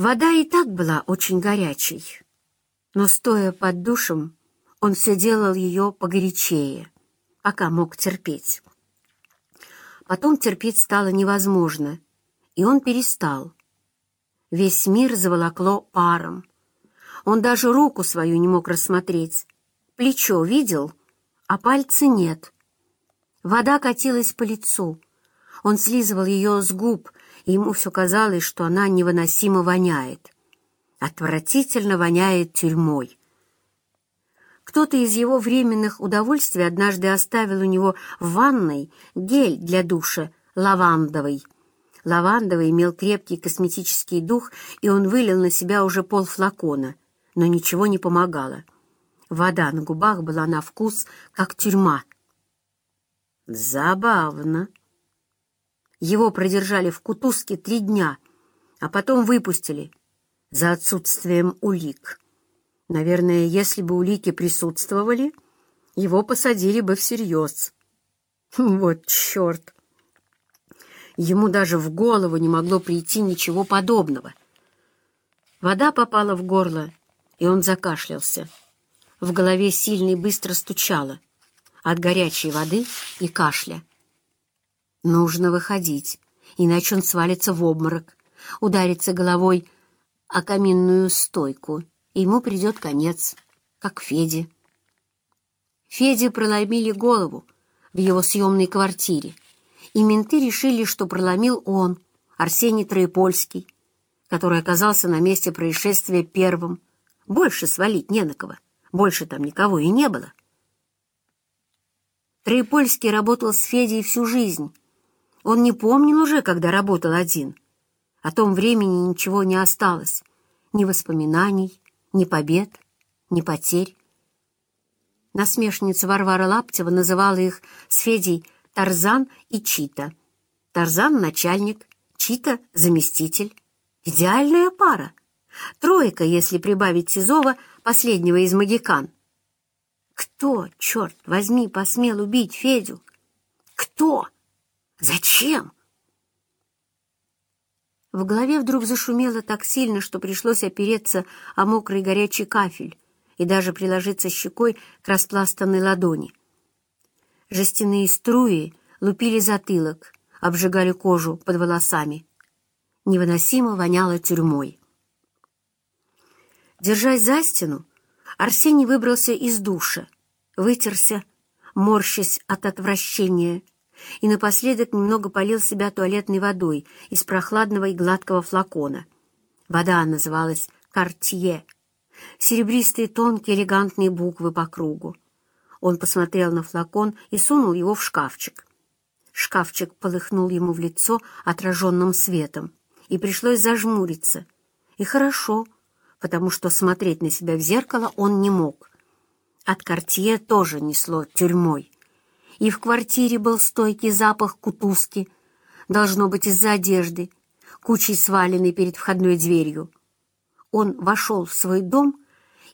Вода и так была очень горячей, но, стоя под душем, он все делал ее погорячее, пока мог терпеть. Потом терпеть стало невозможно, и он перестал. Весь мир заволокло паром. Он даже руку свою не мог рассмотреть. Плечо видел, а пальца нет. Вода катилась по лицу. Он слизывал ее с губ, и ему все казалось, что она невыносимо воняет. Отвратительно воняет тюрьмой. Кто-то из его временных удовольствий однажды оставил у него в ванной гель для душа лавандовый. Лавандовый имел крепкий косметический дух, и он вылил на себя уже полфлакона, но ничего не помогало. Вода на губах была на вкус, как тюрьма. Забавно. Его продержали в кутузке три дня, а потом выпустили за отсутствием улик. Наверное, если бы улики присутствовали, его посадили бы всерьез. Вот черт! Ему даже в голову не могло прийти ничего подобного. Вода попала в горло, и он закашлялся. В голове сильно и быстро стучало от горячей воды и кашля. Нужно выходить, иначе он свалится в обморок, ударится головой о каминную стойку, и ему придет конец, как Феде. Феде проломили голову в его съемной квартире, и менты решили, что проломил он, Арсений Троепольский, который оказался на месте происшествия первым. Больше свалить не на кого, больше там никого и не было. Троепольский работал с Федей всю жизнь, он не помнил уже, когда работал один. О том времени ничего не осталось. Ни воспоминаний, ни побед, ни потерь. Насмешница Варвара Лаптева называла их с Федей Тарзан и Чита. Тарзан — начальник, Чита — заместитель. Идеальная пара. Тройка, если прибавить Сизова, последнего из магикан. Кто, черт возьми, посмел убить Федю? Кто? Зачем? В голове вдруг зашумело так сильно, что пришлось опереться о мокрый горячий кафель и даже приложиться щекой к распластанной ладони. Жестяные струи лупили затылок, обжигали кожу под волосами. Невыносимо воняло тюрьмой. Держась за стену, Арсений выбрался из душа, вытерся, морщась от отвращения, и напоследок немного полил себя туалетной водой из прохладного и гладкого флакона. Вода называлась «Картье». Серебристые тонкие элегантные буквы по кругу. Он посмотрел на флакон и сунул его в шкафчик. Шкафчик полыхнул ему в лицо отраженным светом, и пришлось зажмуриться. И хорошо, потому что смотреть на себя в зеркало он не мог. От Картье тоже несло тюрьмой и в квартире был стойкий запах кутузки, должно быть из-за одежды, кучей сваленной перед входной дверью. Он вошел в свой дом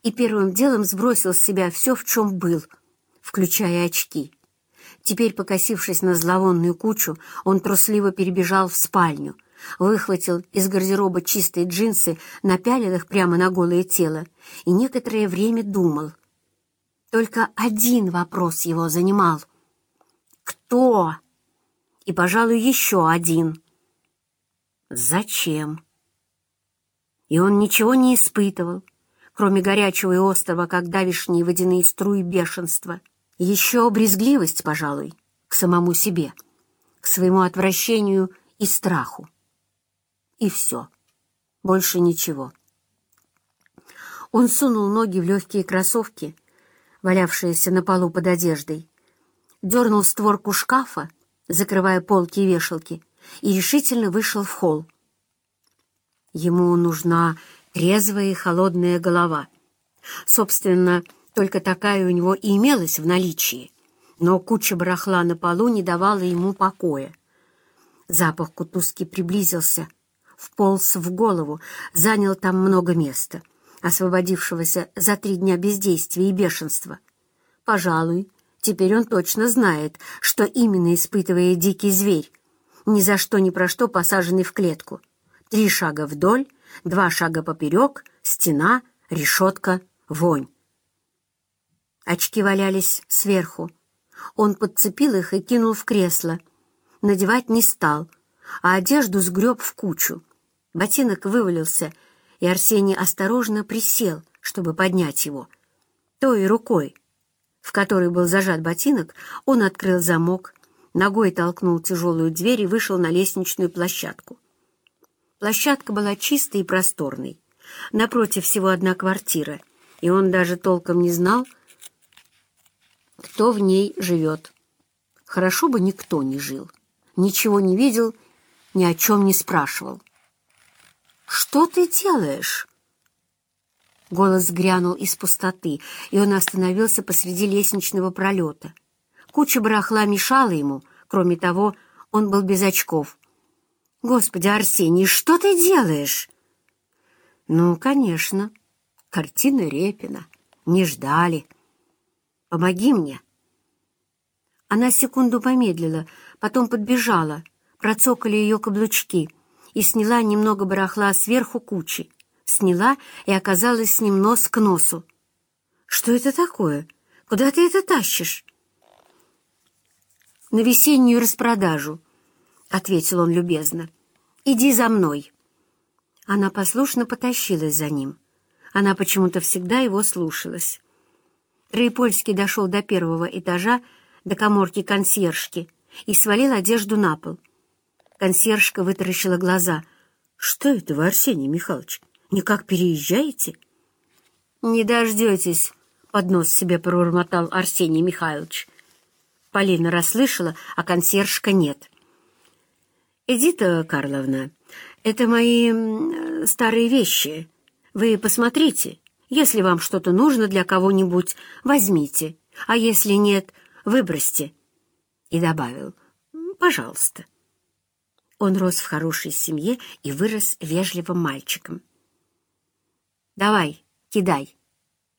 и первым делом сбросил с себя все, в чем был, включая очки. Теперь, покосившись на зловонную кучу, он трусливо перебежал в спальню, выхватил из гардероба чистые джинсы, напялил их прямо на голое тело и некоторое время думал. Только один вопрос его занимал — кто? И, пожалуй, еще один. Зачем? И он ничего не испытывал, кроме горячего и острого, как давишние водяные струи бешенства. Еще брезгливость, пожалуй, к самому себе, к своему отвращению и страху. И все. Больше ничего. Он сунул ноги в легкие кроссовки, валявшиеся на полу под одеждой, дернул створку шкафа, закрывая полки и вешалки, и решительно вышел в холл. Ему нужна трезвая и холодная голова. Собственно, только такая у него и имелась в наличии, но куча барахла на полу не давала ему покоя. Запах кутузки приблизился, вполз в голову, занял там много места, освободившегося за три дня бездействия и бешенства. Пожалуй, Теперь он точно знает, что именно испытывает дикий зверь, ни за что ни про что посаженный в клетку. Три шага вдоль, Два шага поперек, стена, решетка, вонь. Очки валялись сверху. Он подцепил их и кинул в кресло. Надевать не стал, а одежду сгреб в кучу. Ботинок вывалился, и Арсений осторожно присел, чтобы поднять его. Той рукой, в которой был зажат ботинок, он открыл замок, ногой толкнул тяжелую дверь и вышел на лестничную площадку. Площадка была чистой и просторной. Напротив всего одна квартира, и он даже толком не знал, кто в ней живет. Хорошо бы никто не жил, ничего не видел, ни о чем не спрашивал. «Что ты делаешь?» Голос грянул из пустоты, и он остановился посреди лестничного пролета. Куча барахла мешала ему, кроме того, он был без очков. «Господи, Арсений, что ты делаешь?» «Ну, конечно, картина Репина. Не ждали. Помоги мне». Она секунду помедлила, потом подбежала, процокали ее каблучки и сняла немного барахла сверху кучи. Сняла и оказалась с ним нос к носу. «Что это такое? Куда ты это тащишь?» «На весеннюю распродажу», — ответил он любезно. «Иди за мной». Она послушно потащилась за ним. Она почему-то всегда его слушалась. Рейпольский дошел до первого этажа, до коморки консьержки, и свалил одежду на пол. Консьержка вытаращила глаза. «Что это вы, Арсений Михайлович? Никак переезжаете?» «Не дождетесь», — под нос себе пробормотал Арсений Михайлович. Полина расслышала, а консьержка нет. «Эдита Карловна, это мои старые вещи. Вы посмотрите. Если вам что-то нужно для кого-нибудь, возьмите, а если нет, выбросьте». И добавил, «Пожалуйста». Он рос в хорошей семье и вырос вежливым мальчиком. «Давай, кидай».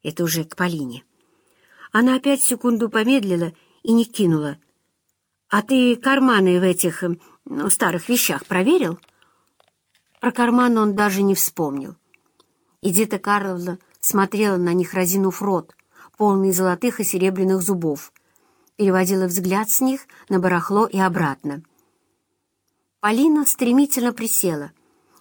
Это уже к Полине. Она опять секунду помедлила и не кинула. «А ты карманы в этих ну, старых вещах проверил?» Про карман он даже не вспомнил. Эдита Карловна смотрела на них, разинув рот, полный золотых и серебряных зубов, переводила взгляд с них на барахло и обратно. Полина стремительно присела.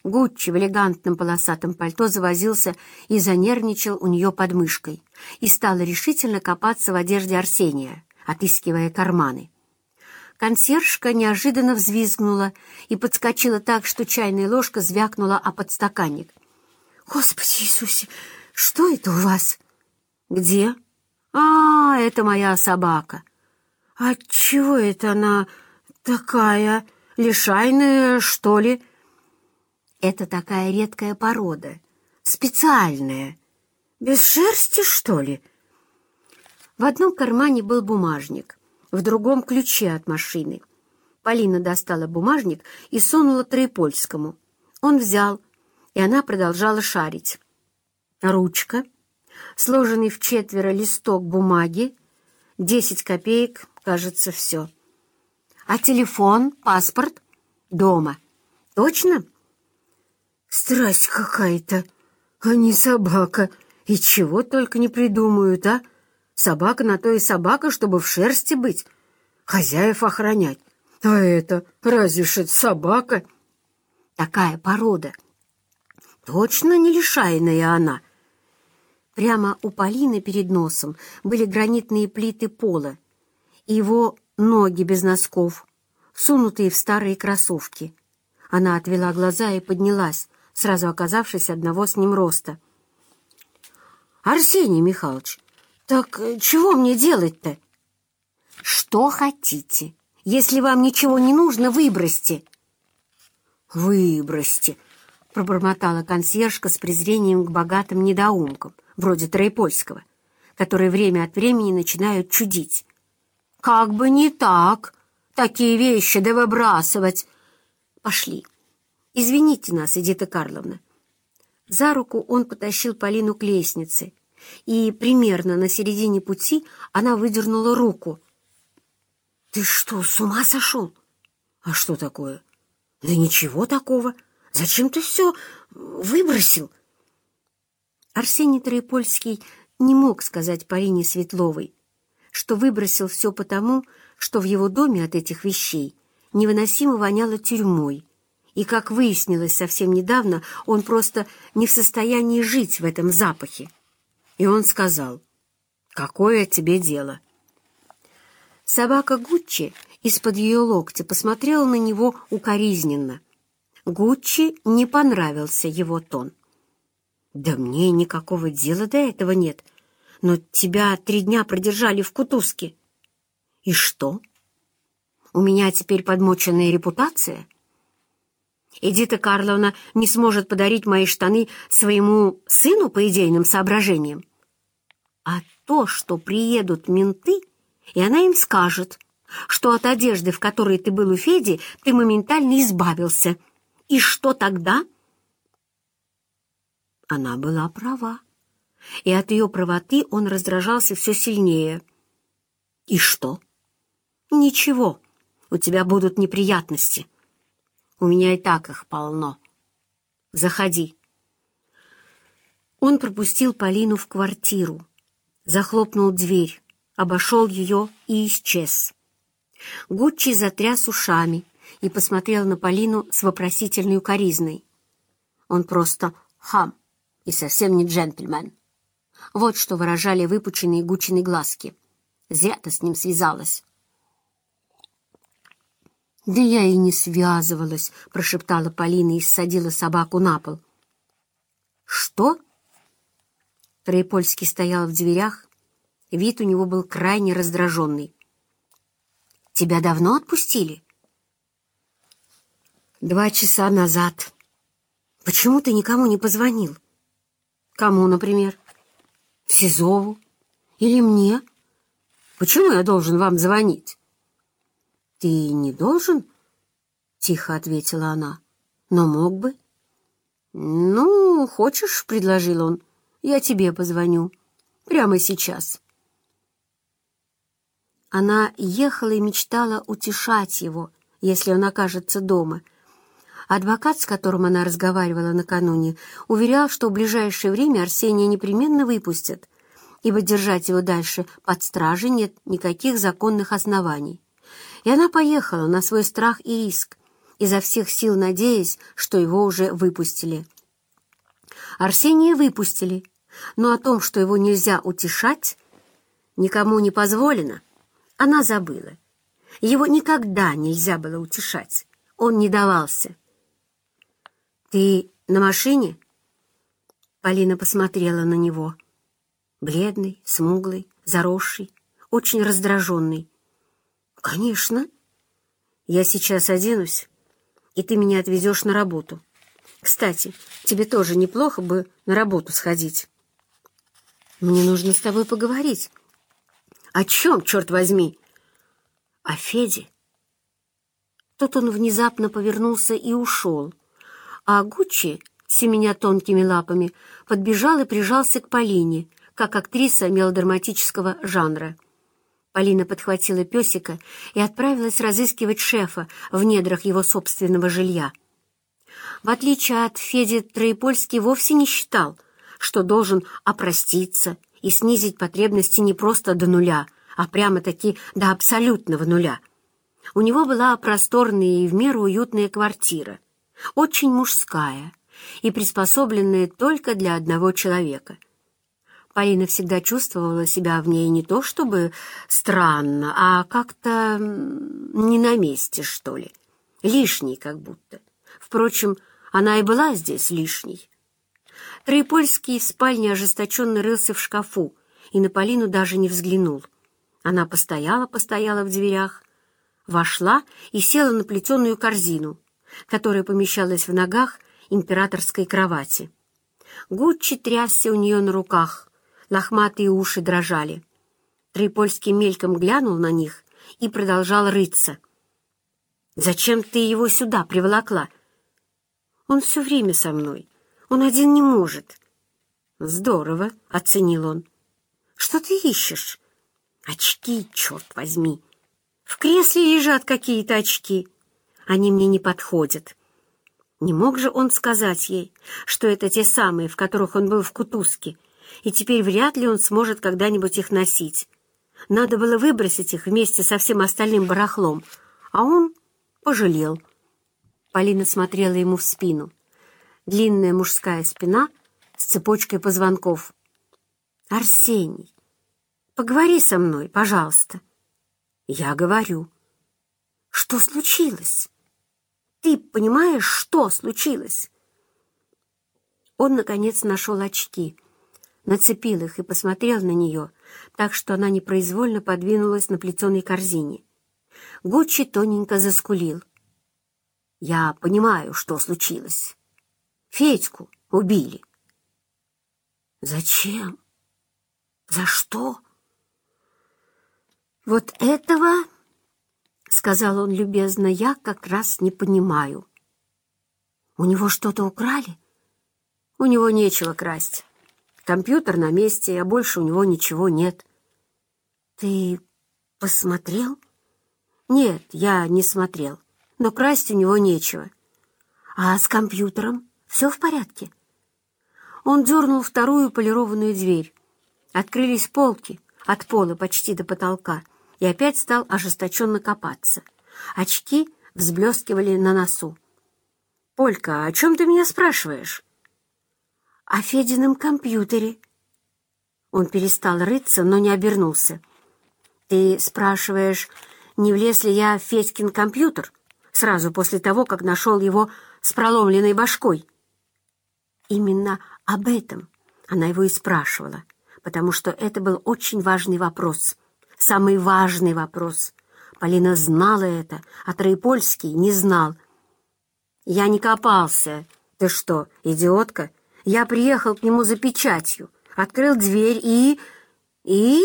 Гуччи в элегантном полосатом пальто завозился и занервничал у нее под мышкой и стала решительно копаться в одежде Арсения, отыскивая карманы. Консьержка неожиданно взвизгнула и подскочила так, что чайная ложка звякнула о подстаканник. «Господи Иисусе, что это у вас?» «Где?» «А, это моя собака». «А чего это она такая?» Лишайная, что ли?» «Это такая редкая порода, специальная. Без шерсти, что ли?» В одном кармане был бумажник, в другом — ключи от машины. Полина достала бумажник и сунула Троепольскому. Он взял, и она продолжала шарить. Ручка, сложенный в четверо листок бумаги, десять копеек, кажется, все. А телефон, паспорт? Дома. Точно? Страсть какая-то, а не собака. И чего только не придумают, а? Собака на то и собака, чтобы в шерсти быть, хозяев охранять. А это, разве ж это собака? Такая порода. Точно не лишайная она. Прямо у Полины перед носом были гранитные плиты пола, и его ноги без носков, сунутые в старые кроссовки. Она отвела глаза и поднялась, сразу оказавшись одного с ним роста. «Арсений Михайлович, так чего мне делать-то?» «Что хотите. Если вам ничего не нужно, выбросьте». «Выбросьте», — пробормотала консьержка с презрением к богатым недоумкам, вроде Троепольского, которые время от времени начинают чудить. Как бы не так. Такие вещи да выбрасывать. Пошли. Извините нас, Эдита Карловна. За руку он потащил Полину к лестнице, и примерно на середине пути она выдернула руку. «Ты что, с ума сошел?» «А что такое?» «Да ничего такого. Зачем ты все выбросил. Арсений Троепольский не мог сказать Полине Светловой, что выбросил все потому, что в его доме от этих вещей невыносимо воняло тюрьмой, и, как выяснилось совсем недавно, он просто не в состоянии жить в этом запахе. И он сказал, «Какое тебе дело?» Собака Гуччи из-под ее локтя посмотрела на него укоризненно. Гуччи не понравился его тон. «Да мне никакого дела до этого нет, но тебя три дня продержали в кутузке». «И что? У меня теперь подмоченная репутация?» Эдита Карловна не сможет подарить мои штаны своему сыну по идейным соображениям. А то, что приедут менты, и она им скажет, что от одежды, в которой ты был у Феди, ты моментально избавился. И что тогда? Она была права, и от ее правоты он раздражался все сильнее. И что? Ничего, у тебя будут неприятности. У меня и так их полно. Заходи. Он пропустил Полину в квартиру, захлопнул дверь, обошел ее и исчез. Гуччи затряс ушами и посмотрел на Полину с вопросительной укоризной. Он просто хам и совсем не джентльмен. Вот что выражали выпученные Гуччины глазки. Зря ты с ним связалась. «Да я и не связывалась», — прошептала Полина и ссадила собаку на пол. «Что?» Троепольский стоял в дверях. Вид у него был крайне раздраженный. «Тебя давно отпустили?» «Два часа назад. Почему ты никому не позвонил?» «Кому, например?» «Сизову? Или мне? Почему я должен вам звонить?» «Ты не должен?» — тихо ответила она. «Но мог бы». «Ну, хочешь?» — предложил он. «Я тебе позвоню. Прямо сейчас». Она ехала и мечтала утешать его, если он окажется дома. Адвокат, с которым она разговаривала накануне, уверял, что в ближайшее время Арсения непременно выпустят, ибо держать его дальше под стражей нет никаких законных оснований. И она поехала на свой страх и риск, изо всех сил надеясь, что его уже выпустили. Арсения выпустили, но о том, что его нельзя утешать, никому не позволено, она забыла. Его никогда нельзя было утешать, он не давался. «Ты на машине?» Полина посмотрела на него. Бледный, смуглый, заросший, очень раздраженный. «Конечно. Я сейчас оденусь, и ты меня отвезешь на работу. Кстати, тебе тоже неплохо бы на работу сходить. Мне нужно с тобой поговорить. О чем, черт возьми? О Феде. Тут он внезапно повернулся и ушел, а Гуччи, семеня тонкими лапами, подбежал и прижался к Полине, как актриса мелодраматического жанра. Полина подхватила песика и отправилась разыскивать шефа в недрах его собственного жилья. В отличие от Феди, Троепольский вовсе не считал, что должен опроститься и снизить потребности не просто до нуля, а прямо-таки до абсолютного нуля. У него была просторная и в меру уютная квартира, очень мужская и приспособленная только для одного человека — Полина всегда чувствовала себя в ней не то чтобы странно, а как-то не на месте, что ли. Лишней как будто. Впрочем, она и была здесь лишней. Троепольский в спальне ожесточенно рылся в шкафу и на Полину даже не взглянул. Она постояла-постояла в дверях, вошла и села на плетеную корзину, которая помещалась в ногах императорской кровати. Гуччи трясся у нее на руках, лохматые уши дрожали. Трипольский мельком глянул на них и продолжал рыться. «Зачем ты его сюда приволокла?» «Он все время со мной. Он один не может». «Здорово», — оценил он. «Что ты ищешь?» «Очки, черт возьми! В кресле лежат какие-то очки. Они мне не подходят». Не мог же он сказать ей, что это те самые, в которых он был в Кутузке, и теперь вряд ли он сможет когда-нибудь их носить. Надо было выбросить их вместе со всем остальным барахлом, а он пожалел. Полина смотрела ему в спину. Длинная мужская спина с цепочкой позвонков. «Арсений, поговори со мной, пожалуйста». «Я говорю». «Что случилось? Ты понимаешь, что случилось?» Он, наконец, нашел очки, нацепил их и посмотрел на нее, так что она непроизвольно подвинулась на плетеной корзине. Гуччи тоненько заскулил. «Я понимаю, что случилось. Федьку убили». «Зачем? За что?» «Вот этого, — сказал он любезно, — я как раз не понимаю. У него что-то украли? У него нечего красть. Компьютер на месте, а больше у него ничего нет. Ты посмотрел? Нет, я не смотрел, но красть у него нечего. А с компьютером все в порядке? Он дернул вторую полированную дверь. Открылись полки от пола почти до потолка и опять стал ожесточенно копаться. Очки взблескивали на носу. «Полька, о чем ты меня спрашиваешь?» «О Федином компьютере». Он перестал рыться, но не обернулся. «Ты спрашиваешь, не влез ли я в Федькин компьютер сразу после того, как нашел его с проломленной башкой?» Именно об этом она его и спрашивала, потому что это был очень важный вопрос, самый важный вопрос. Полина знала это, а Троепольский не знал. «Я не копался. Ты что, идиотка?» Я приехал к нему за печатью, открыл дверь и... и...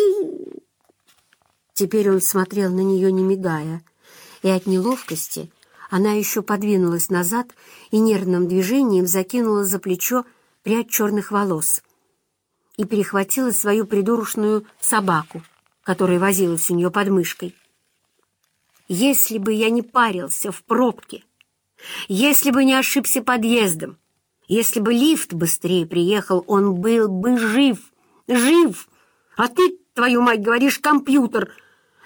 Теперь он смотрел на нее, не мигая, и от неловкости она еще подвинулась назад и нервным движением закинула за плечо прядь черных волос и перехватила свою придурочную собаку, которая возилась у нее под мышкой. «Если бы я не парился в пробке, если бы не ошибся подъездом, если бы лифт быстрее приехал, он был бы жив. Жив! А ты, твою мать, говоришь, компьютер.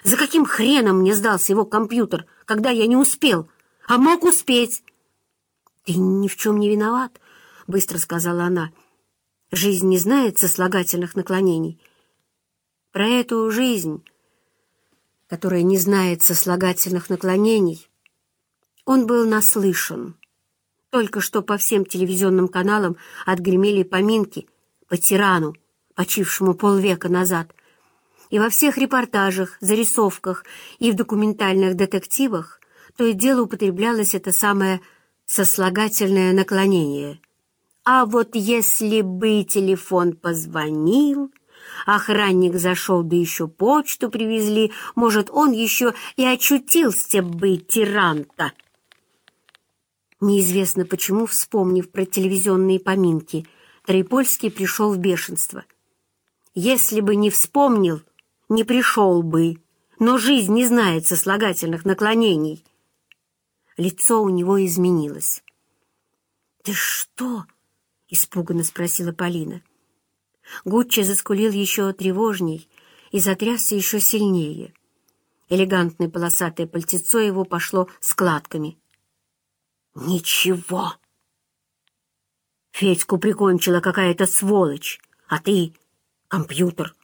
За каким хреном мне сдался его компьютер, когда я не успел? А мог успеть? Ты ни в чем не виноват, — быстро сказала она. Жизнь не знает сослагательных наклонений. Про эту жизнь, которая не знает сослагательных наклонений, он был наслышан. Только что по всем телевизионным каналам отгремели поминки по тирану, почившему полвека назад. И во всех репортажах, зарисовках и в документальных детективах то и дело употреблялось это самое сослагательное наклонение. А вот если бы телефон позвонил, охранник зашел, да еще почту привезли, может, он еще и очутился бы тиранта. Неизвестно почему, вспомнив про телевизионные поминки, Трипольский пришел в бешенство. Если бы не вспомнил, не пришел бы, но жизнь не знает сослагательных наклонений. Лицо у него изменилось. «Ты что?» — испуганно спросила Полина. Гуччи заскулил еще тревожней и затрясся еще сильнее. Элегантное полосатое пальтецо его пошло складками — Ничего. Федьку прикончила какая-то сволочь, а ты — компьютер.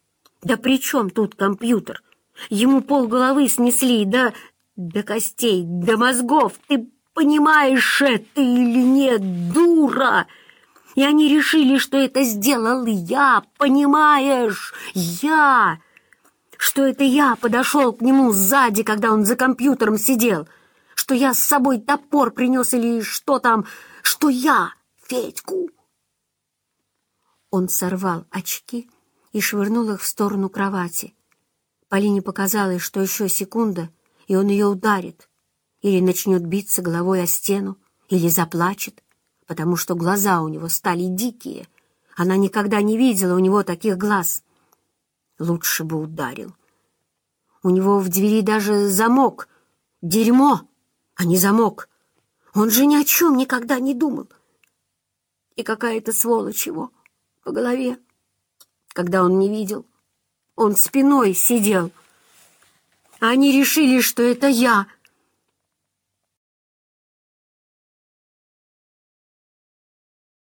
Да при чем тут компьютер? Ему полголовы снесли, да до костей, до мозгов. Ты понимаешь это или нет, дура? И они решили, что это сделал я, понимаешь? Я! Что это я подошел к нему сзади, когда он за компьютером сидел — что я с собой топор принес или что там, что я Федьку. Он сорвал очки и швырнул их в сторону кровати. Полине показалось, что еще секунда, и он ее ударит, или начнет биться головой о стену, или заплачет, потому что глаза у него стали дикие. Она никогда не видела у него таких глаз. Лучше бы ударил. У него в двери даже замок. Дерьмо! А не замок. Он же ни о чем никогда не думал. И какая-то сволочь его по голове, когда он не видел. Он спиной сидел. Они решили, что это я —